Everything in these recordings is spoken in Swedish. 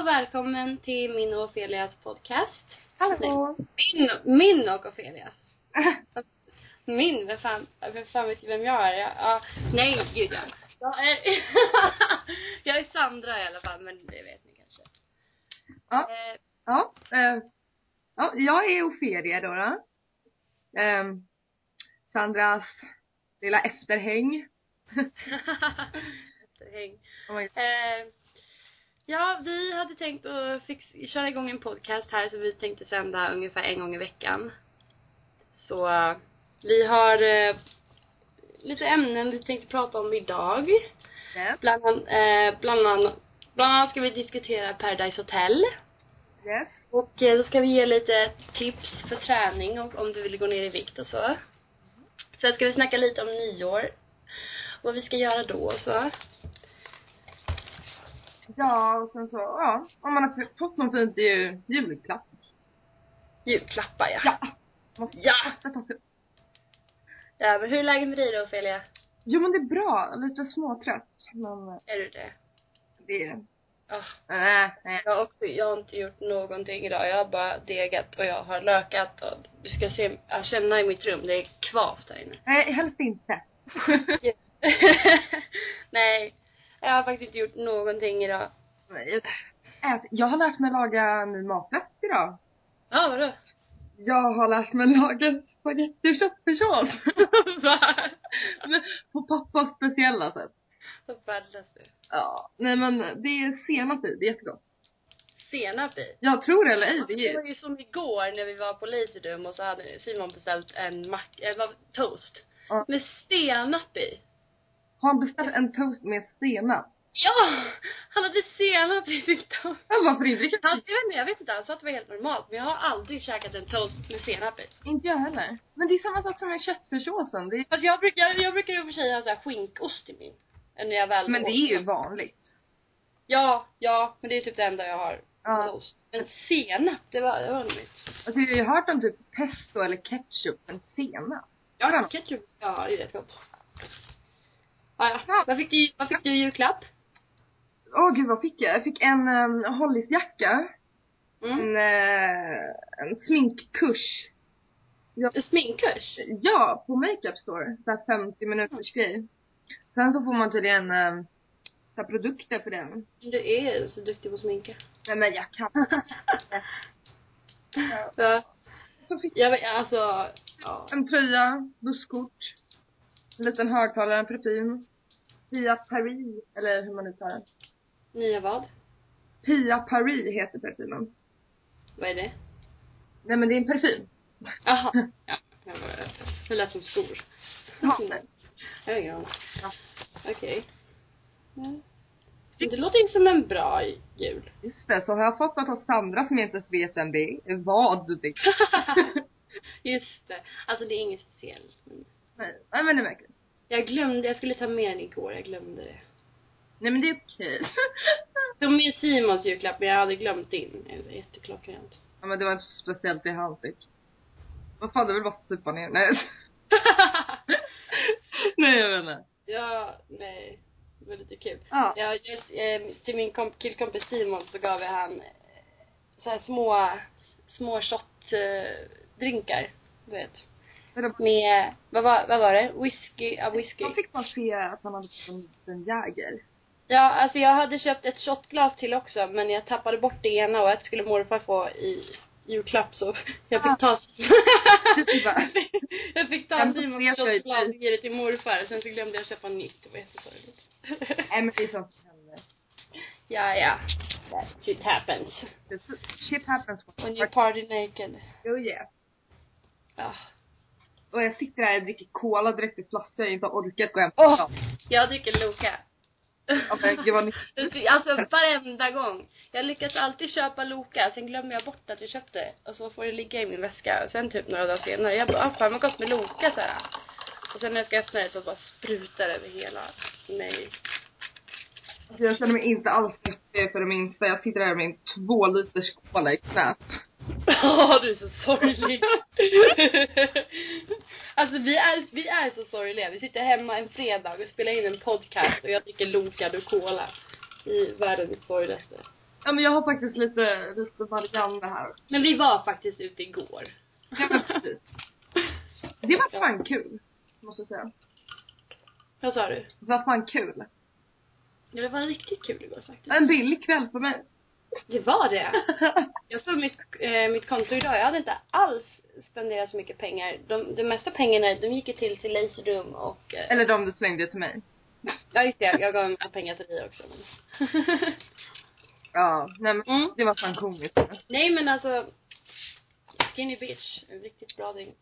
och välkommen till min och Ofelias podcast. Hallå! Min, min och Ofelias. Min, vem fan, vem fan vet vem jag är? Jag, ja, nej, gud ja. Jag är, jag är Sandra i alla fall, men det vet ni kanske. Ja. Eh, Ja, eh, ja jag är Ofelia då. då. Ehm, Sandras lilla efterhäng. Efterhäng. Oj. Ja, vi hade tänkt att fix, köra igång en podcast här som vi tänkte sända ungefär en gång i veckan. Så vi har eh, lite ämnen vi tänkte prata om idag. Yes, Bland, an- eh, bland, annat, bland annat ska vi diskutera Paradise Hotel. yes. Och eh, då ska vi ge lite tips för träning och om du vill gå ner i vikt och så. Sen ska vi snacka lite om nyår. Vad vi ska göra då och så. Ja, och sen så, ja, om man har fått någon fint jul, julklapp. Julklappar ja. Ja! Måste, Ja! ta sig. ja men hur är läget med dig då Ophelia? Jo men det är bra, lite småtrött. Men Är du det? det är, Oh, nej, nej. jag, också, jag har inte gjort någonting idag. Jag har bara degat och jag har lökat och du ska se, känna i mitt rum, det är kvavt där inne. Nej, helst inte. Nej, jag har faktiskt inte gjort någonting idag. Ät, jag har lärt mig laga ny maträtt idag. Ja, vadå? Jag har lärt mig laga spagetti och köttfärssås. På pappas speciella sätt. Vad värdelös du. Ja, nej men det är senap i, det är jättegott. Senap i. Jag tror det eller ej, det Det var ju som igår när vi var på Laserdum och så hade Simon beställt en mack, eller toast. Ja. Med senap i. Har han beställt en toast med senap? Ja! Han hade senap i sin toast. Ja, varför inte? Han, jag, vet inte, jag vet inte, han sa att det var helt normalt men jag har aldrig käkat en toast med senap i. Inte jag heller. Men det är samma sak som med köttfärssåsen. Det är... Fast jag brukar, jag, jag brukar i och för sig ha så här skinkost i min. När jag väl Men det är ju vanligt. Ja, ja, men det är typ det enda jag har. Ja. Toast. Men senap, det var, det var nytt. Alltså jag har ju hört om typ pesto eller ketchup, men senap? Ja, ketchup, ja det är rätt gott. Ja, ja. Vad fick du, vad fick du i julklapp? Åh gud vad fick jag? Jag fick en um, Hollis-jacka. Mm. En, eh, en sminkkurs. En sminkkurs? Ja, på Makeup Store. Så här 50 minuters grej. Sen så får man tydligen så här produkter för den. Du är så duktig på att sminka. Nej men jag kan ja. Ja. Så fick Jag alltså, ja. en tröja, busskort, en liten högtalare, en parfym. Pia Paris, eller hur man nu tar den. Nya vad? Pia Paris heter parfymen. Vad är det? Nej men det är en parfym. Jaha. Ja. Det lät som skor. Ja, nej. Jag har ingen aning. Ja. Okej. Ja. Men Det låter ju som en bra jul. Just det, så har jag fått något av Sandra som jag inte ens vet vem det är. Vad det är. Just det. Alltså det är inget speciellt. Men Nej, nej men det är verkligen. jag glömde, jag skulle ta med den igår, jag glömde det. Nej men det är okej. Som med Simons julklapp, men jag hade glömt din. Är Jätteklockrent. ja men det var inte speciellt det han fick. Vad fan, det vill bara supa ner. Nej. nej jag inte. ja, nej. Det var lite kul. Ja. Ja, just, eh, till min komp- killkompis Simon så gav jag han eh, så här små, små shot eh, drinkar. Du vet. Vadå? Med, vad var, vad var det? Whisky, ja whisky. Man fick bara se att han hade fått en, en Jäger. Ja, alltså jag hade köpt ett shotglas till också men jag tappade bort det ena och ett skulle morfar få i julklapp så jag fick ta Typ såhär. Jag fick ta måste Simons shotglas och ge det till morfar och sen så glömde jag köpa nytt. Det var jättesorgligt. Nej men det är sånt som händer. ja, ja. That shit happens. Shit happens. When you party naked. Oh yeah. Ja. Och jag sitter här och dricker cola direkt i flaskan och inte har orkat gå hem. Åh! Jag dricker Loka. Vad ni- Alltså varenda gång. Jag lyckas alltid köpa Loka, sen glömmer jag bort att jag köpte och så får det ligga i min väska. Och sen typ några dagar senare, jag bara, ah, fan vad gott med Loka så här. Och sen när jag ska öppna det så bara sprutar det över hela mig. Alltså, jag känner mig inte alls svettig för det minsta. Jag sitter här med en två liters cola i knät. Ja, du är så sorglig. alltså vi är, vi är så sorgliga. Vi sitter hemma en fredag och spelar in en podcast och jag dricker Loka och Cola. I världens sorgligaste. Ja men jag har faktiskt lite, lite varianter här. Men vi var faktiskt ute igår. Ja men precis. Det var fan kul. Måste jag säga. Vad sa du? Det var fan kul. Ja, det var riktigt kul igår faktiskt. En billig kväll för mig. Det var det. Jag såg mitt, eh, mitt konto idag. Jag hade inte alls spenderat så mycket pengar. De, de mesta pengarna, de gick ju till till Laserroom och... Eh, Eller de du slängde till mig. ja just det, jag gav mina pengar till dig också. Men. Ja, nej men mm. det var fan komiskt. Nej men alltså. Skinny Bitch, en riktigt bra drink.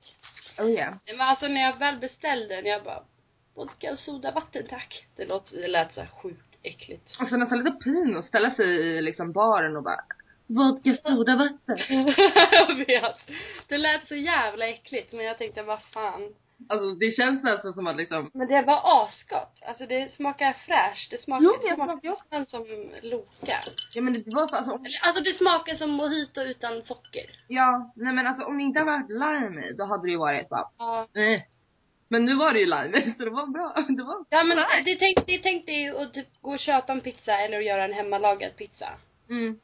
Oh yeah. Men alltså när jag väl beställde den, jag bara Vodka och sodavatten tack. Det, låt, det lät så här sjukt äckligt. Alltså nästan lite pin att ställa sig i liksom baren och bara Vodka, soda, vatten. jag vet. Det lät så jävla äckligt men jag tänkte vad fan. Alltså det känns nästan som att liksom Men det var asgott. Alltså det smakar fräscht. Det smakar, Jo, det smakar nästan som Loka. Ja men det var så, alltså, om- Alltså det smakar som mojito utan socker. ja, nej men alltså om det inte hade varit lime i, då hade det ju varit bara, Ja. nej. Men nu var det ju lime i, så det var bra. Det var Ja men Nej. det tänkte, det tänkte ju att typ gå och köpa en pizza eller att göra en hemmalagad pizza. Mm.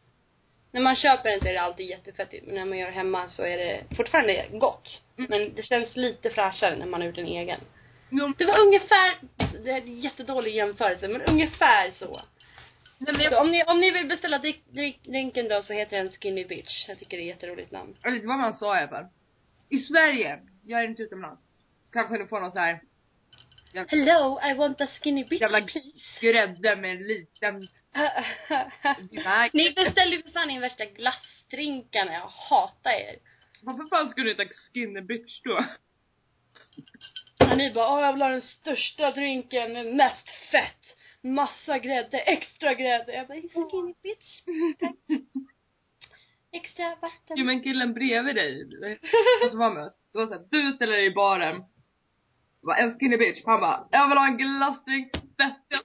När man köper den så är det alltid jättefettigt men när man gör hemma så är det fortfarande gott. Mm. Men det känns lite fräschare när man har gjort en egen. Jo, Det var ungefär, det är en jättedålig jämförelse men ungefär så. nej men jag, så om, ni, om ni vill beställa drink- drink- drinken då så heter den Skinny Bitch. Jag tycker det är ett jätteroligt namn. eller det var vad man sa i alla fall. I Sverige, jag är inte utomlands. Kanske ni får någon så här Hello, I want a skinny bitch Jävla- please. grädde med en liten. Ni beställer ju för fan in värsta glassdrinkarna, jag hatar er. Varför fan skulle du heta skinny bitch då? Och ni bara, åh jag vill ha den största drinken mest fett. Massa grädde, extra grädde. Jag bara, skinny bitch. Tack. Extra vatten. Jo men killen bredvid dig, som var med oss. Det var såhär, du ställer dig i baren. Bara, en skinny bitch. Han bara, jag vill ha en glassdrink, fett.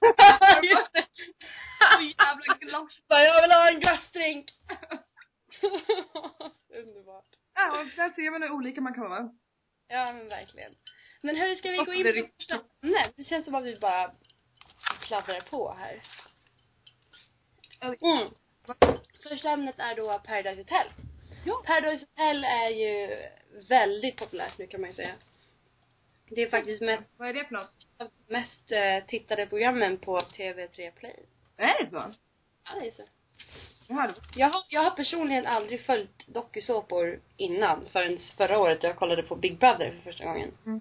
Jag så jävla glass. Bara, jag vill ha en glassdrink. Underbart. Ja, där ser man hur olika man kan vara. Ja men verkligen. Men hörru, ska vi gå in på första ämnet? Det känns som att vi bara pladdrar på här. Mm. Första ämnet är då Paradise Hotel. Ja. Paradise Hotel är ju väldigt populärt nu kan man ju säga. Det är faktiskt mest, Vad är det för något? mest eh, tittade programmen på TV3 Play. Är det så? Ja, det är så. Jaha, Jag har, jag har personligen aldrig följt dokusåpor innan förrän förra året jag kollade på Big Brother för första gången. Mm.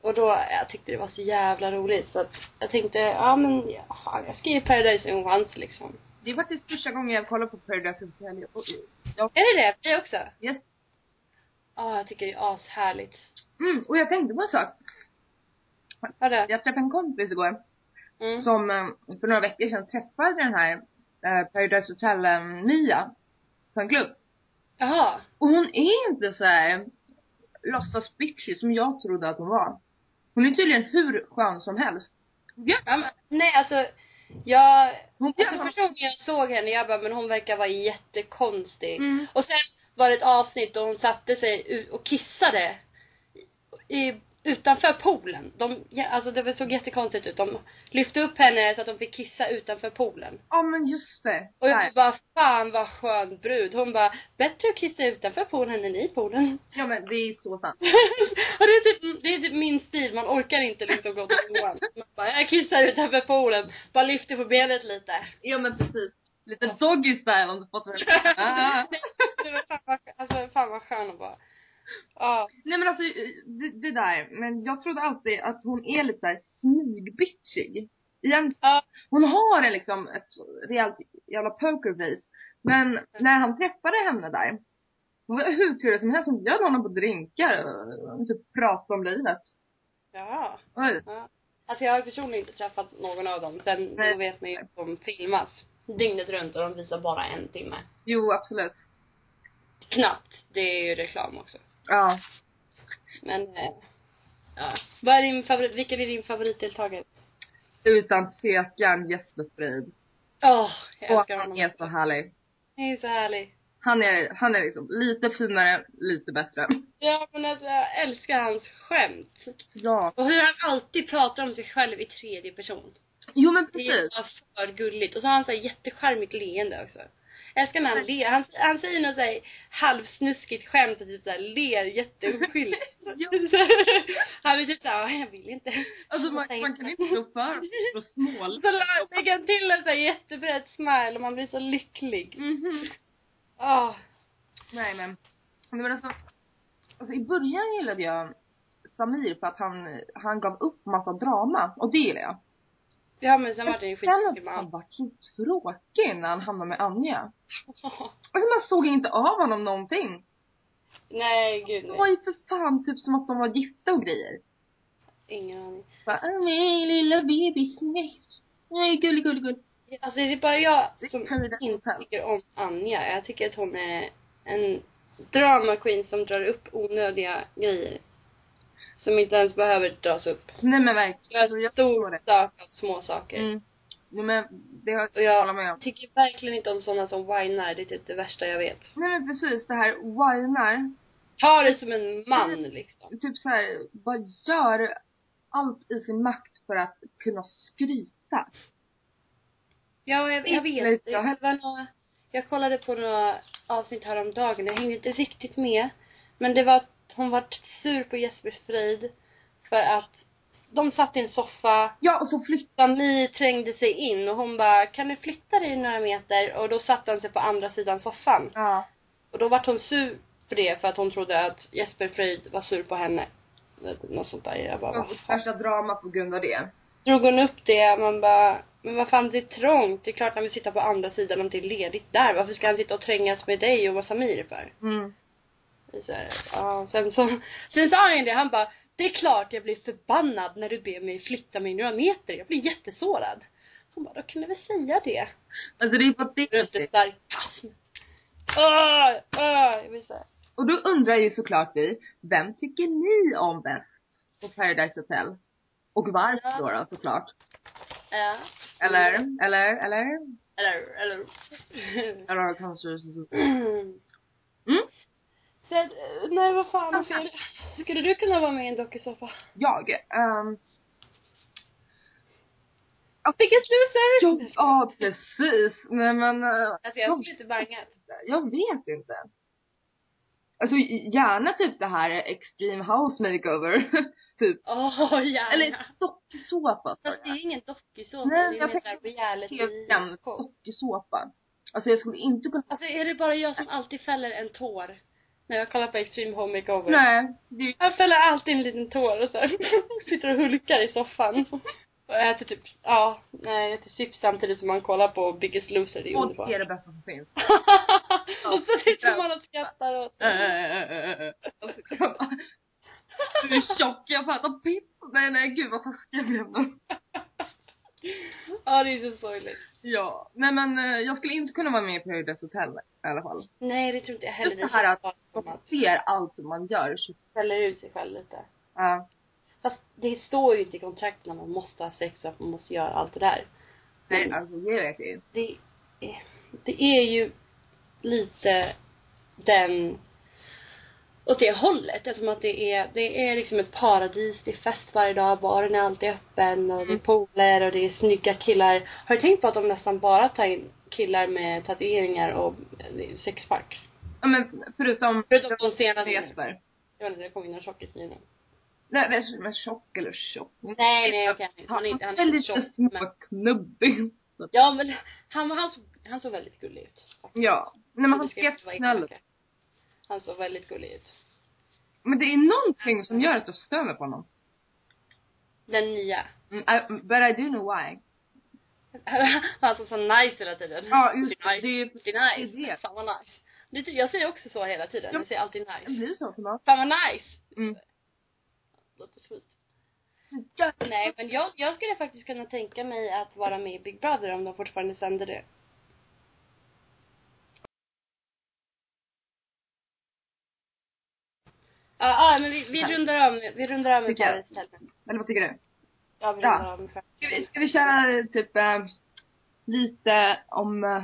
Och då, jag tyckte det var så jävla roligt så att jag tänkte, ja men ja, fan jag ska ge Paradise en chans liksom. det är faktiskt första gången jag kollar på Paradise Hotel. Och- Ja, Är det det? Det också? yes. Ja, jag tycker det är ashärligt. Mm, och jag tänkte på en sak. Vadå? Jag träffade en kompis igår. Mm. som eh, för några veckor sedan träffade den här eh, Paradise Hotel eh, Mia på en klubb. Jaha. Och hon är inte så här låtsas bitchy som jag trodde att hon var. Hon är tydligen hur skön som helst. Ja, Ja, men, nej alltså, jag, hon alltså första gången jag såg henne, jag bara, men hon verkar vara jättekonstig. Mm. Och sen var det ett avsnitt då hon satte sig och kissade i, utanför poolen. De, alltså det såg jättekonstigt ut. De lyfte upp henne så att de fick kissa utanför poolen. Ja men just det. Och jag bara, fan vad skön brud. Hon bara, bättre att kissa utanför poolen än i poolen. Ja men det är så sant. och det är, typ, det är typ min stil, man orkar inte liksom gå till toan. Man bara, jag kissar utanför poolen. Bara lyfter på benet lite. Ja men precis. Lite doggy style om du vad var fan vad, alltså fan vad skön att vara. Ja. Nej men alltså det, det där, men jag trodde alltid att hon är lite såhär smygbitchig. Igen, Ja. hon har en liksom ett rejält jävla pokerface. Men när han träffade henne där, hon var hur trevlig som helst. Hon bjöd honom på drinkar och typ pratade om livet. Ja. Oj. ja. Alltså jag har personligen inte träffat någon av dem. Sen Nej. då vet man ju att de filmas dygnet runt och de visar bara en timme. Jo absolut. Knappt. Det är ju reklam också. Ja. Men, eh, ja. Vad är din favorit, vilken är din favoritdeltagare? Utan tvekan Jesper Frid. Åh, jag Och älskar han honom. är så härlig. Han är så härlig. Han är, han är liksom lite finare, lite bättre. Ja men alltså jag älskar hans skämt. Ja. Och hur han alltid pratar om sig själv i tredje person. Jo men Det är precis. för gulligt. Och så har han så här jättecharmigt leende också. Jag älskar när han ler. Han, han säger något såhär halvsnuskigt skämt och typ såhär ler jätteoskyldigt. Han är typ såhär, jag vill inte. Alltså man, man kan inte slå för för smål. Så lägger han till en såhär jättebred smile och man blir så lycklig. Mhm. Åh. Nej men, nej, men alltså, alltså i början gillade jag Samir för att han, han gav upp massa drama och det gillar jag. Ja men sen var det ju att skittråkig han var så tråkig när han hamnade med Anja. Alltså man såg inte av honom någonting. Nej gud Det nej. var ju för fan typ som att de var gifta och grejer. Ingen aning. Bara, "Ah, min lilla bebis, nej. Nej, gullig, gullig, gullig. Alltså det är bara jag Det som inte tycker om Anja. Jag tycker att hon är en drama queen som drar upp onödiga grejer. Som inte ens behöver dras upp. Nej men verkligen. Alltså, jag stor sak av små saker. Mm. Nej men det har Och jag jag med om. tycker verkligen inte om sådana som whinar. Det är typ det värsta jag vet. Nej men precis det här whinar. Ta det som en man liksom. Typ så här, bara gör allt i sin makt för att kunna skryta. Ja, jag, jag vet. Lite, Det ja. var några, jag kollade på några avsnitt häromdagen. Jag hängde inte riktigt med. Men det var hon var sur på Jesper Frid för att de satt i en soffa. Ja och så flytt. Samir trängde sig in och hon bara, kan du flytta dig några meter? Och då satte han sig på andra sidan soffan. Ja. Och då vart hon sur för det för att hon trodde att Jesper Frid var sur på henne. Något sånt där. Jag bara, fan. värsta drama på grund av det. Drog hon upp det, man bara, men vad fan det är trångt. Det är klart han vill sitta på andra sidan om det är ledigt där. Varför ska han sitta och trängas med dig och vad Samir för? Mm. Så här, ja, sen så, sen sa han ju det, han bara, det är klart jag blir förbannad när du ber mig flytta mig några meter. Jag blir jättesårad. Hon bara, då kan du väl säga det. Alltså det är på det ett sarkasm. Åh, åh, jag här. Och då undrar ju såklart vi, vem tycker ni om bäst på Paradise Hotel? Och varför Ja. då, då såklart? Ja. Eller, eller, eller? Eller, eller. Eller kanske? Så, att, nej vad fan vad fel. Skulle du kunna vara med i en dokusåpa? jag, ehm, Biggest loser! ja, ja precis, nej men, eh, Alltså jag skulle inte bangat. jag vet inte. Alltså gärna typ det här Extreme House Makeover, typ. Åh gärna. Eller dokusåpa Fast det är ingen dokusåpa, Nej, det är mer såhär reality dokusåpa. Alltså jag skulle inte kunna, Alltså är det bara jag som alltid fäller en tår? När jag kollar på Extreme Home Makeover. nej, det Jag fäller alltid en liten tår och så här, sitter och hulkar i soffan. Och äter typ, ja, nej, äter chips samtidigt som man kollar på Biggest Loser, det är och underbart. det är det bästa som finns. och så sitter man och skrattar åt det. Du är tjock, jag får äta pizza. Nej nej gud vad taskig jag blev nu. Ja, det är så sorgligt. Ja, nej men eh, jag skulle inte kunna vara med i Paradise Hotel i alla fall. Nej, det tror inte jag heller. Just det här att Man ser allt som man gör. fäller ut sig själv lite. Ja. Fast det står ju inte i kontrakten att man måste ha sex och att man måste göra allt det där. Nej, alltså det vet jag ju. det det är ju lite den åt det hållet eftersom att det är, det är liksom ett paradis, det är fest varje dag, baren är alltid öppen och det är Mm. pooler och det är snygga killar. Har du tänkt på att de nästan bara tar in killar med tatueringar och sexpack? Ja men förutom Förutom de senaste. Jesper. Jag vet inte, det kom in en tjockis nu. Nej men, men tjock eller tjock. Nej, nej okej. Han är inte, han är inte lite tjock. Men, småknubbig. ja men han, han, såg, han såg väldigt gullig ut. Ja. Nej men han vara snäll. Han såg väldigt gullig ut. Men det är någonting som gör att jag stör mig på honom. Den nya. Mm, I, but I do know why. Han såg så nice hela tiden. Ja, just det. det. Det är ju Det är nice. det är det. Fan vad nice. Det typ, jag säger också så hela tiden. Ja. Jag säger alltid det nice. blir så automatiskt. Fan vad nice. Mm. Låter sweet. Nej men jag, jag skulle faktiskt kunna tänka mig att vara med i Big Brother om de fortfarande sänder det. Ja, ah, men vi, vi rundar av med, vi rundar av med Tycker. Paradise Hotel. Eller vad tycker du? Ja, vi Ja. rundar av med Paradise Ska vi, ska vi köra typ eh, lite om eh,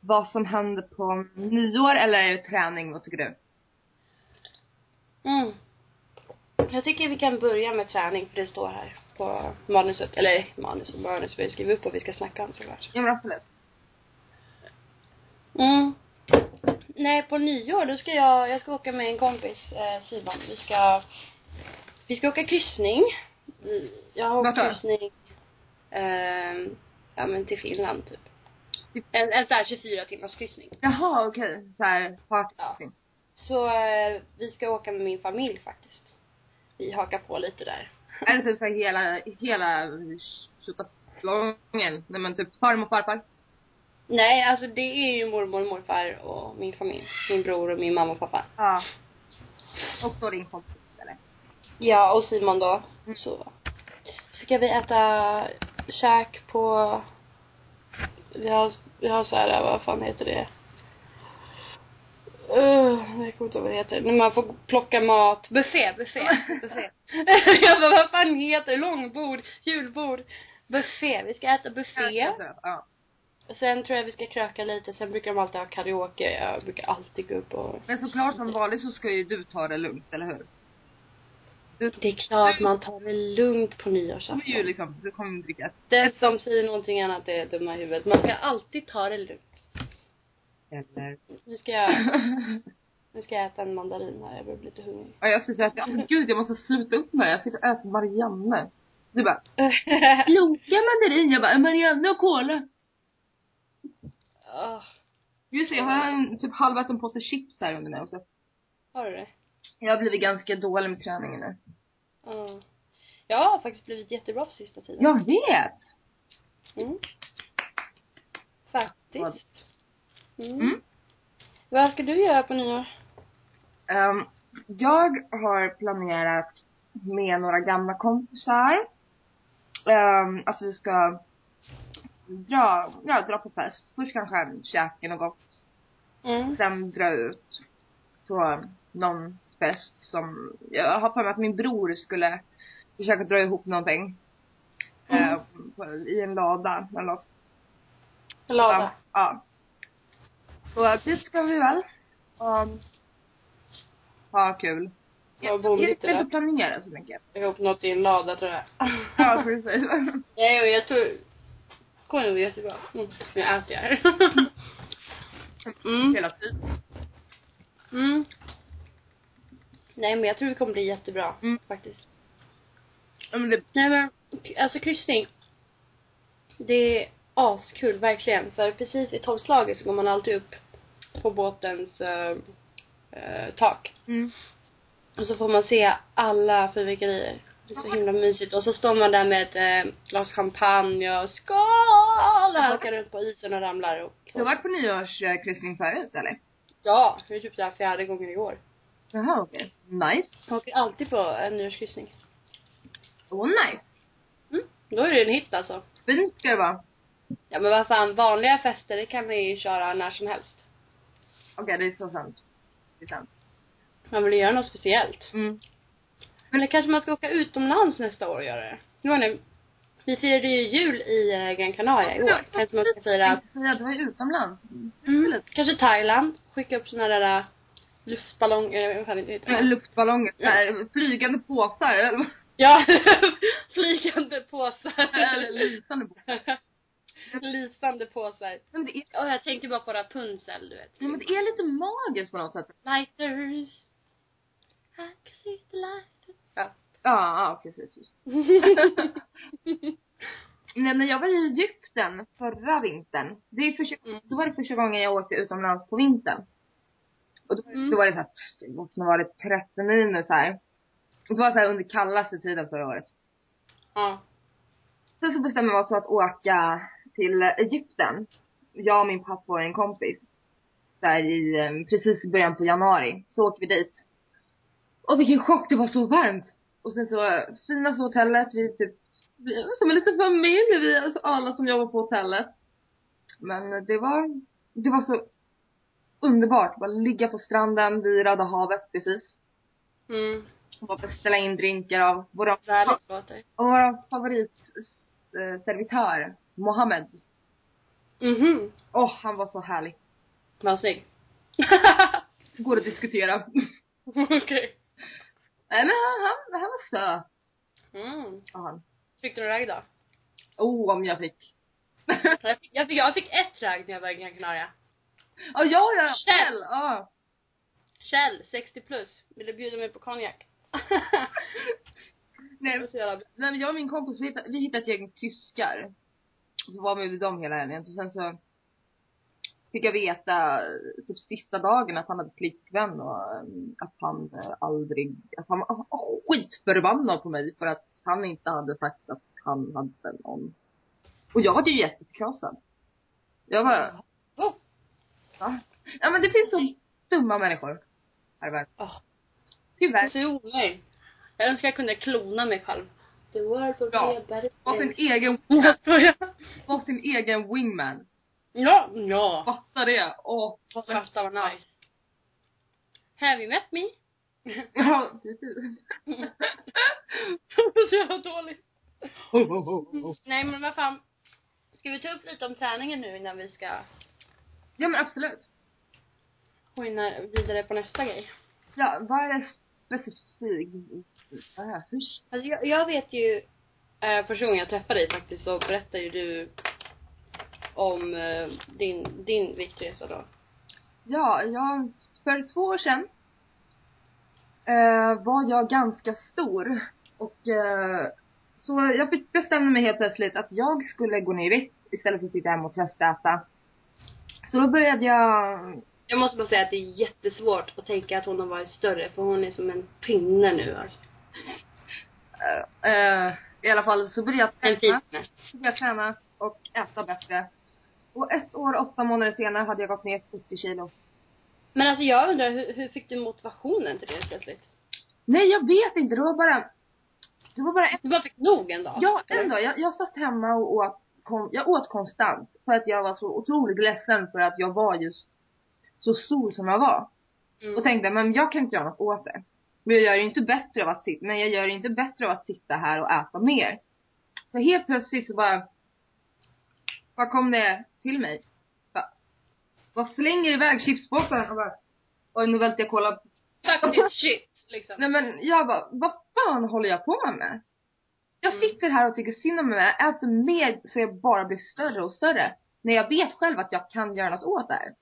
vad som händer på nyår eller träning? Vad tycker du? Mm. Jag tycker vi kan börja med träning för det står här på manuset. Eller manus och manus vi har skrivit upp och vi ska snacka om såklart. Ja men absolut. Mm. Nej, på nyår då ska jag, jag ska åka med en kompis, eh, Simon. Vi ska, vi ska åka kryssning. Jag har åkt kryssning, eh, ja men till Finland typ. En, en sån här 24 timmars kryssning. Jaha okej, såhär party. Så eh, vi ska åka med min familj faktiskt. Vi hakar på lite där. Är det typ såhär hela, hela tjottaflången? När man typ farmor och farfar? Nej, alltså det är ju mormor och morfar och min familj. Min bror och min mamma och pappa. Ja. Och då din kompis eller? Ja, och Simon då. Mm. Så ska vi äta käk på vi har, vi har så här, vad fan heter det? Uh, jag kommer inte ihåg vad det heter. När man får plocka mat. Buffé, buffé, buffé. jag bara, vad fan heter det? Långbord, julbord. Buffé. Vi ska äta buffé. Ja. Sen tror jag vi ska kröka lite. Sen brukar de alltid ha karaoke. Jag brukar alltid gå upp och... Men såklart som vanligt så ska ju du ta det lugnt, eller hur? Du Det är klart man tar det lugnt på kommer ju nyårsafton. liksom, du kommer inte dricka Den som säger någonting annat är dumma i huvudet. Man ska alltid ta det lugnt. eller Nu ska jag, nu ska jag äta en mandarin här. Jag börjar bli lite hungrig. Ja jag skulle säga att, alltså gud jag måste sluta upp med det. Jag sitter och äter Marianne. Du bara, Loka mandarin. Jag bara, Marianne och cola. Åh, Just det, jag har en typ halväten påse chips här under mig också. har du det? Jag har blivit ganska dålig med träningen nu. Ja. Jag har faktiskt blivit jättebra på sista tiden. Jag vet! Mm. Faktiskt. Mm. Mm. Vad ska du göra på nyår? Ehm, jag har planerat med några gamla kompisar ehm, att vi ska dra, ja, dra på fest. Först kanske käka något gott. Mm. Sen dra ut på någon fest som, jag har för mig att min bror skulle försöka dra ihop någonting. Mm. eh, på, I en lada eller något. Lada. Ja. Så dit ska vi väl. Um, ha kul. Jag bondigt vill det inte planera så mycket. Ihop något i en lada tror jag. Ja precis. Nej, och jag tror... Kommer nog jättebra. Mm. Nu äter jag här. mm. Hela tiden. Mm. Nej, men jag tror det kommer bli jättebra. Mm. Faktiskt. Men det, Nej men, alltså kryssning. Det är askul, verkligen. För precis i tolvslaget så går man alltid upp på båtens eh, eh, tak. mm. Och så får man se alla fyrverkerier. Det är så himla mysigt. Och så står man där med ett eh, glas champagne och skål! Och halkar runt på isen och ramlar. Och, Du har varit på nyårskryssning förut eller? Ja, det är typ såhär fjärde gången i år. Jaha okej. Nice. Jag åker alltid på en nyårskryssning. Oh nice. Mm. Då är det en hit alltså. Fint ska det vara. Ja men vad fan, vanliga fester det kan man ju köra när som helst. Okej det är så sant. Det är sant. Man vill göra något speciellt. Mm. Eller kanske man ska åka utomlands nästa år och göra det. Nu har ni, vi firade ju jul i eh, Gran Canaria i år. Kanske man ska Jag fira, tänkte säga, du var ju utomlands. mm, kanske Thailand. Skicka upp såna där äh, luftballonger, eller vad det Ja, heter. Luftballonger, såhär, flygande påsar eller? Ja, flygande påsar. Eller lysande påsar. Lysande påsar. Men det är, Och jag tänkte bara på Rapunzel, du vet. ja, men det är lite magiskt på något sätt. Lighters. I can see the lighters. Ja. Ja, precis. Just. Nej men jag var i Egypten förra vintern. Det är första, Mm. Då var det första gången jag åkte utomlands på vintern. Och då, Mm. då var det såhär, det ha varit 30 minus här. Det var såhär under kallaste tiden förra året. ja. Sen så bestämde vi oss för att åka till Egypten. Jag, min pappa och en kompis. Där i, eh, precis i början på januari. Så åkte vi dit. Och vilken chock, det var så varmt! Och sen så, finaste hotellet, vi typ, vi var som en liten familj, vi, alltså alla som jobbar på hotellet. Men det var, det var så underbart. Bara ligga på stranden vid Röda havet precis. Mm. Och bara beställa in drinkar av låter. av våra favoritservitör, Mohammed. Mhm. Åh, han var så härlig. Vad snygg. Går att diskutera. Okej. Nej men han, han, han var söt. Mm. Han. Fick du några ragg då? Oh, om jag fick. Jag fick, jag fick, jag fick ett ragg när jag var i Gran Canaria. Ja, ja, ja. Kjell. Ja. Kjell, 60 plus, vill du bjuda mig på konjak? Nej men jag och min kompis, vi hittade, vi hittade ett gäng tyskar. Så var vi med dem hela helgen. Och sen så fick jag veta typ sista dagen att han hade flickvän och um, att han eh, aldrig, att han var skitförbannad på mig för att han inte hade sagt att han hade någon. Och jag var ju jätteförkrossad. Jag bara, Oh. va? Ja men det finns så dumma människor här i världen. Oh. Tyvärr. Tror nej. Jag önskar jag kunde klona mig själv. The world of Ja. Var sin egen, var sin egen wingman. Ja, ja. Fatta det. Åh, vad Fatta vad nice. Have you met me? Ja, precis. så jävla dåligt. Nej men vad fan. Ska vi ta upp lite om träningen nu innan vi ska Ja men absolut. gå in vidare på nästa grej? Ja, vad är specifikt? Alltså jag, jag vet ju, eh, gången jag träffade dig faktiskt så berättade ju du om eh, din, din viktresa då. Ja, jag, för två år sedan eh, var jag ganska stor. Och eh, så jag bestämde mig helt plötsligt att jag skulle gå ner i vikt istället för att sitta hemma och tröstäta. Så då började jag Jag måste bara säga att det är jättesvårt att tänka att hon har varit större för hon är som en pinne nu alltså. eh, eh, i alla fall så började jag träna. Så började jag träna och äta bättre. Och ett år, åtta månader senare hade jag gått ner 40 kilo. Men alltså jag undrar, hur, hur fick du motivationen till det plötsligt? Nej jag vet inte, det var bara Det var bara en, Du bara fick nog en dag? ja en dag. Jag, jag satt hemma och åt, kon, jag åt konstant. För att jag var så otroligt ledsen för att jag var just så stor som jag var. Mm. Och tänkte, men jag kan inte göra något åt det. Men jag gör ju inte bättre av att sitta, men jag gör inte bättre av att sitta här och äta mer. Så helt plötsligt så bara, vad kom det till mig? Bara, vad slänger iväg chipspåsen och bara, oj nu välte jag kolla. Fuck this shit liksom. Nej men jag bara, vad fan håller jag på med? Jag Mm. sitter här och tycker synd om mig, jag äter mer så jag bara blir större och större. När jag vet själv att jag kan göra något åt det här.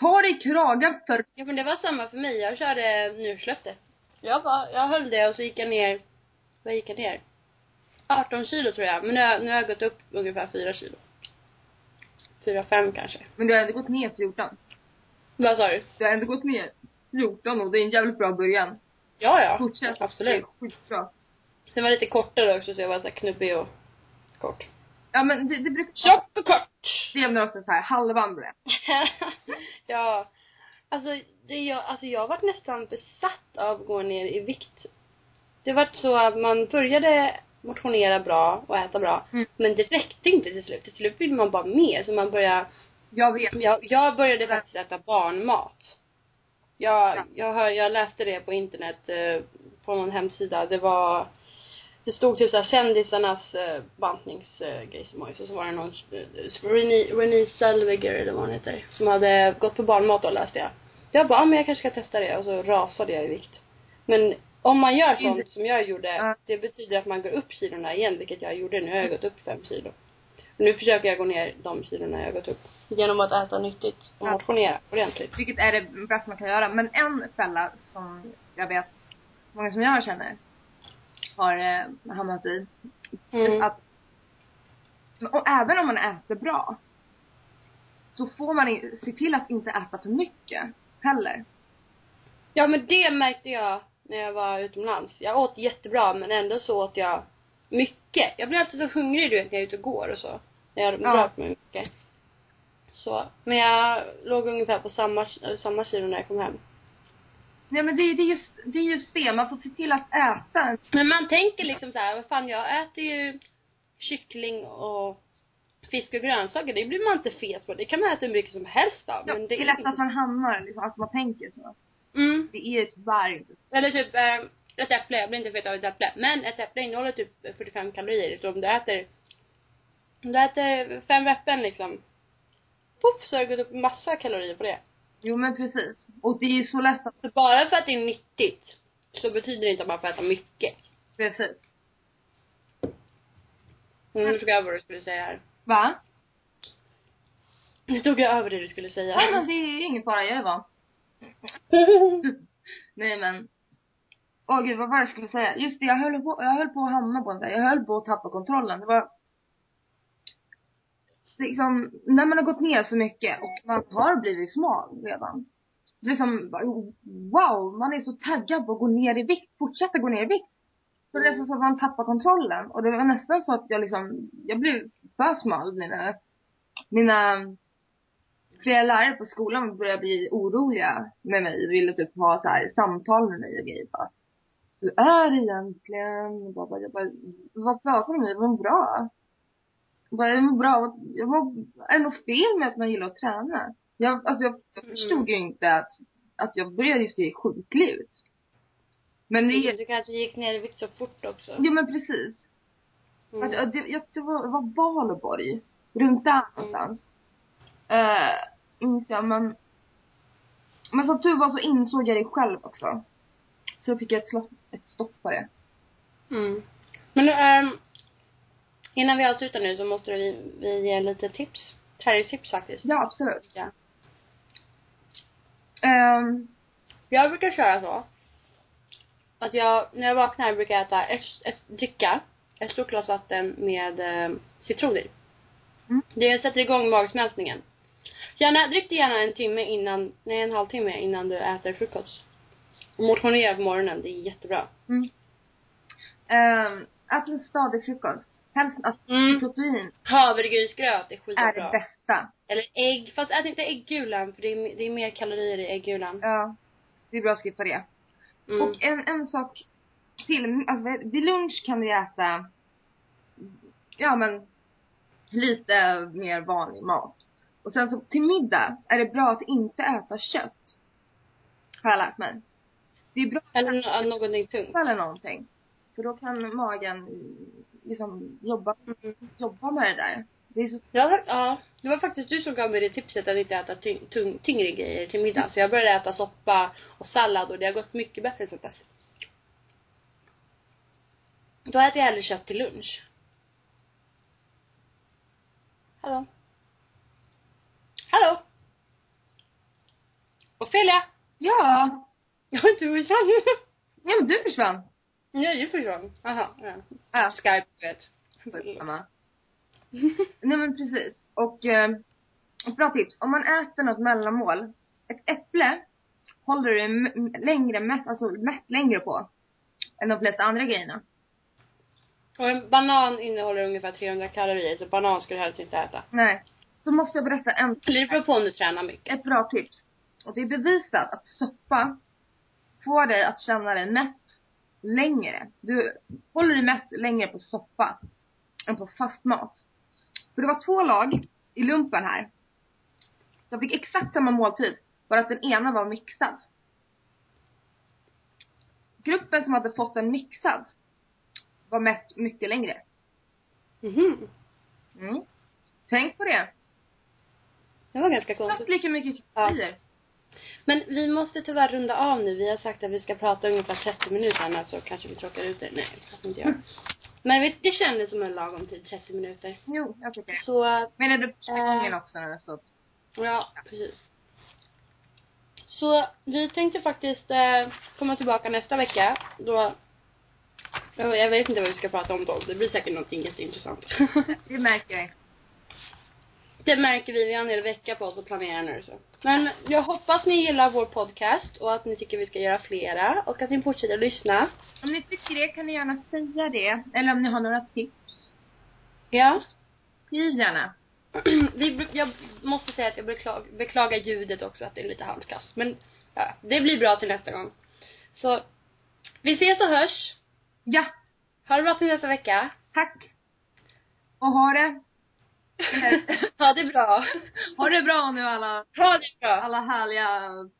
Ta dig kragen för Ja men det var samma för mig. Jag körde nyårslöfte. Jag var, jag höll det och så gick jag ner, vad gick jag ner? 18 kilo tror jag. Men nu, har- nu har jag gått upp ungefär 4 kilo. 4-5 kanske. Men du har ändå gått ner 14. Vad sa du? Du har ändå gått ner 14 och det är en jävligt bra början. Ja ja. Fortsätt. Absolut. Det är skitbra. Sen var det lite kortare också så jag var så här knubbig och kort. Ja men det, det brukar Tjock och kort! Det är ändå så här halvandra. ja. Alltså, det jag, alltså jag har varit nästan besatt av att gå ner i vikt. Det var så att man började motionera bra och äta bra. Mm. Men det räckte inte till slut. Till slut vill man bara mer. Så man började, Jag vet. jag, jag började faktiskt äta barnmat. Jag, jag, hör, jag läste det på internet, eh, på någon hemsida. Det var, det stod typ såhär kändisarnas eh, bantningsgrej som var så, var det någon, Renée, Renée Zellweger eller vad hon heter, som hade gått på barnmat och läste jag. Jag bara, ah, men jag kanske ska testa det och så rasade jag i vikt. Men om man gör sånt som jag gjorde, Ja. det betyder att man går upp kilorna igen, vilket jag gjorde. Nu har jag gått upp fem kilo. Och nu försöker jag gå ner de kilorna jag har gått upp. Genom att äta nyttigt och Ja. motionera ordentligt. Vilket är det bästa man kan göra. Men en fälla som jag vet många som jag känner har eh, hamnat i. Mm. Att, och även om man äter bra så får man se till att inte äta för mycket heller. Ja men det märkte jag när jag var utomlands. Jag åt jättebra men ändå så åt jag mycket. Jag blir alltid så hungrig du vet när jag är ute och går och så. När jag Ja. rört mig mycket. Så. Men jag låg ungefär på samma, samma kilo när jag kom hem. Nej men det, är- det, är just, det är just det, man får se till att äta. Men man tänker liksom så här, vad fan jag äter ju kyckling och fisk och grönsaker. Det blir man inte fet på. Det kan man äta hur mycket som helst av. Ja, Men det är lätt att man hamnar, liksom, att man tänker så. Mm. Det är inte så. Eller typ eh, ett äpple, jag blir inte fet av ett äpple. Men ett äpple innehåller typ 45 kalorier. Så om du äter, om du äter fem äpplen liksom. Puff så har du gått upp massa kalorier på det. Jo men precis. Och det är så lätt att, bara för att det är nyttigt så betyder det inte att man får äta mycket. precis. Mm, nu förstår jag vad du skulle säga här. Va? Nu tog jag över det du skulle säga. Nej men det är ingen fara, jag är van. Nej men. Åh gud, vad var det jag skulle säga? Just det, jag höll på, jag höll på att hamna på en där. jag höll på att tappa kontrollen. Det var liksom, när man har gått ner så mycket och man har blivit smal redan. Det är liksom, wow, man är så taggad på att gå ner i vikt, fortsätta gå ner i vikt. Så det är nästan så att man tappar kontrollen. Och det var nästan så att jag liksom, jag blev för smal. Mina, mina flera lärare på skolan började bli oroliga med mig och ville typ ha så här samtal med mig och grejer. Bara, Hur är det egentligen? Jag bara, jag bara, vad pratar du om? Jag mår bra. Jag bara, jag mår bra. Jag mår, är det något fel med att man gillar att träna? Jag, alltså jag, jag Mm. förstod ju inte att, att jag började se sjuklig ut. Men det, Du kanske gick ner i vikt så fort också. ja men precis. Mm. Att, det, jag, det var, det var Valborg. Runt där någonstans. Eh, minns jag men. Men som tur var så insåg jag det själv också. Så då fick jag ett, slopp, ett stopp på det. Mm. Men nu, ehm, innan vi avslutar nu så måste vi, vi ge lite tips. Träningstips faktiskt. Ja absolut. Ja. Ehm, Jag brukar köra så. Att jag, när jag vaknar brukar jag äta ett, ett, dricka ett stort glas vatten med eh, citron i. Mm. Det sätter igång magsmältningen. Gärna, drick det gärna en timme innan, nej en halvtimme innan du äter frukost. Och motionera på morgonen, det är jättebra. mm. Ehm, ät en stadig frukost. Helst att Mm. protein Havregrynsgröt är är skitbra. det bästa. Eller ägg, fast ät inte äggulan för det är, det är mer kalorier i äggulan. Ja. Det är bra att skippa det. Mm. Och en, en sak till. Alltså vid- lunch kan vi äta, ja men, lite mer vanlig mat. Och sen så till middag är det bra att inte äta kött. Har jag lärt mig. Det är bra Eller nå- någonting tungt. eller någonting. För då kan magen liksom jobba, Mm. jobba med det där. Det är så, Ja, ja, det var faktiskt du som gav mig det tipset att inte äta tyng, tyngre grejer till middag. Så jag började äta soppa och sallad och det har gått mycket bättre sen dess. Då äter jag hellre kött till lunch. Hallå? Hallå? Ofelia? ja! Jag har inte försvann. Ja men du försvann. Ja, du försvann. Aha, ja. Ja, Skype, vet. Nej men precis. Och eh, ett bra tips. Om man äter något mellanmål. Ett äpple håller du längre, mätt, alltså mätt längre på. Än de flesta andra grejerna. Och en banan innehåller ungefär 300 kalorier så banan ska du helst inte äta. Nej. Så måste jag berätta en, det beror på om du tränar mycket. ett bra tips. Och det är bevisat att soppa får dig att känna dig mätt längre. Du håller dig mätt längre på soppa än på fast mat. För det var två lag i lumpen här. De fick exakt samma måltid, bara att den ena var mixad. Gruppen som hade fått den mixad var mätt mycket längre. Mhm. Mm. Tänk på det. Det var ganska Exakt konstigt. lika mycket Ja. kalorier. Men vi måste tyvärr runda av nu. Vi har sagt att vi ska prata ungefär 30 minuter annars så kanske vi tråkar ut det. Nej, det vi inte gör. Men vi- det kändes som en lagom tid, 30 minuter. Jo, jag tycker det. Så, Men är det Äh. gången också nu så ja, precis. Så vi tänkte faktiskt eh, komma tillbaka nästa vecka. Då, jag jag vet inte vad vi ska prata om då. Det blir säkert någonting jätteintressant. det märker jag. Det märker vi, vi har en hel vecka på oss att planera nu så. Men jag hoppas ni gillar vår podcast och att ni tycker vi ska göra flera och att ni fortsätter lyssna. Om ni tycker det kan ni gärna säga det. Eller om ni har några tips. Ja. Skriv gärna. vi, jag måste säga att jag beklagar, beklagar ljudet också, att det är lite halvkast. Men ja, det blir bra till nästa gång. Så, vi ses och hörs. Ja, Ha det bra till nästa vecka. tack. Och ha det. Ha det bra. Ha det bra nu alla, Ha det bra. alla härliga